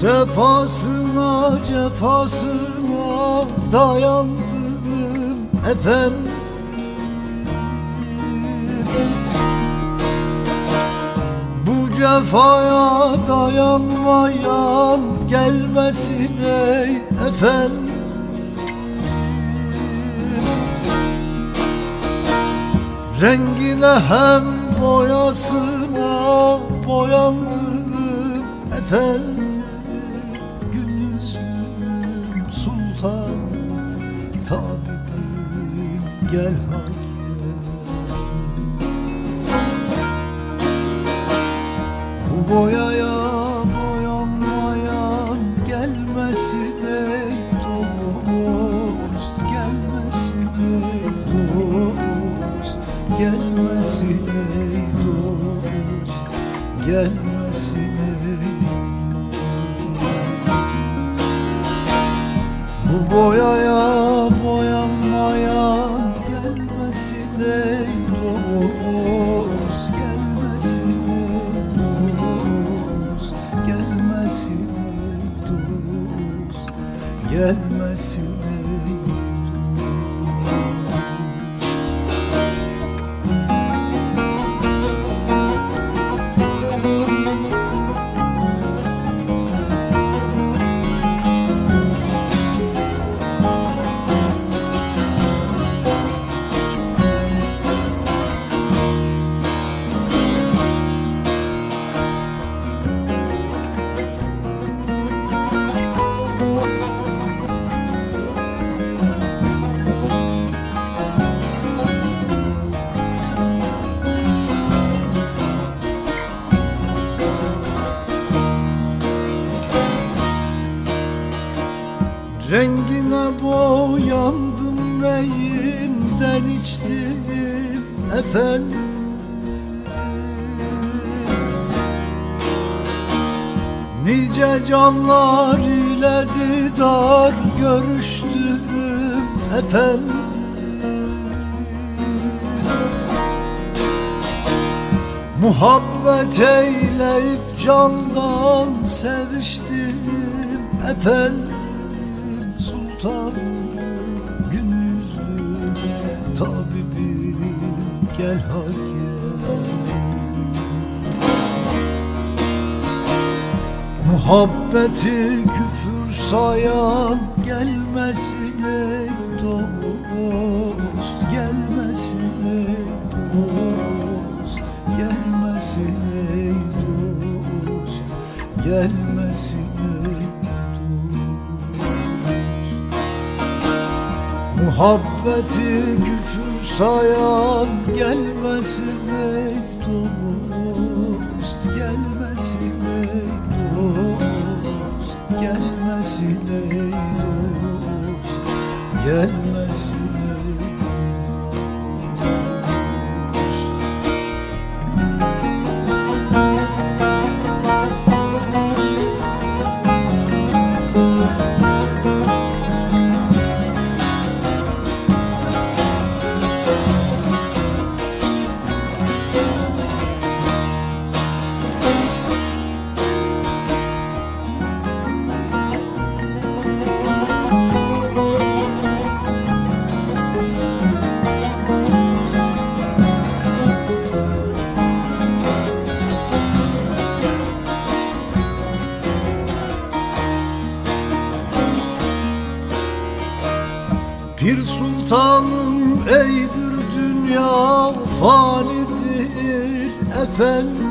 Sefasına cefasına dayandım efendim. Bu cefaya dayanmayan gelmesin ey efendim. Rengine hem boyasına boyandım efendim tabibim gel hakim Bu boyaya boyanmayan gelmesin ey dost Gelmesin ey dost Gelmesin ey dost Gelmesin ey Bu boyaya Rengine boyandım neyinden içtim efendim. Nice canlar ile didar görüştüm efendim. Muhabbet eyleyip candan seviştim efendim Sultan gün yüzlü tabibim gel hakem Muhabbeti küfür sayan gelmesin ey dost Gelmesin ey dost Gelmesin ey dost Gelmesin ey Muhabbeti küfür sayan gelmesin ey dost Gelmesin ey dost Gelmesin ey dost Gelmesin sultanım eydir dünya fanidir efendim.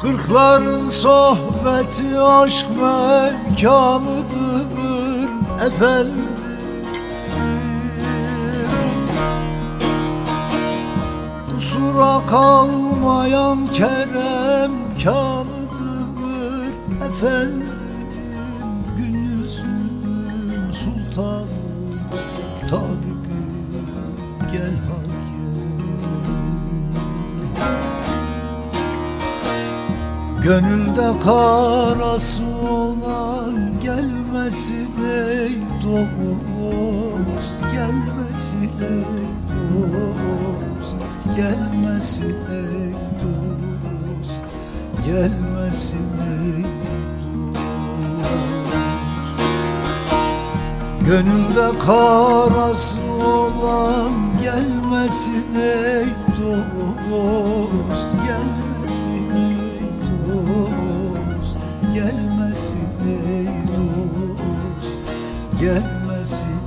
Kırkların sohbeti aşk mekanıdır efendim. Kusura kalmayan kerem kanıdır efendim tabibim gel hakim Gönülde karası olan gelmesin ey dost Gelmesin ey dost Gelmesin ey dost gelmesin ey dost Gönülde karası olan gelmesin ey dost Gelmesin ey dost Gelmesin ey dost Gelmesin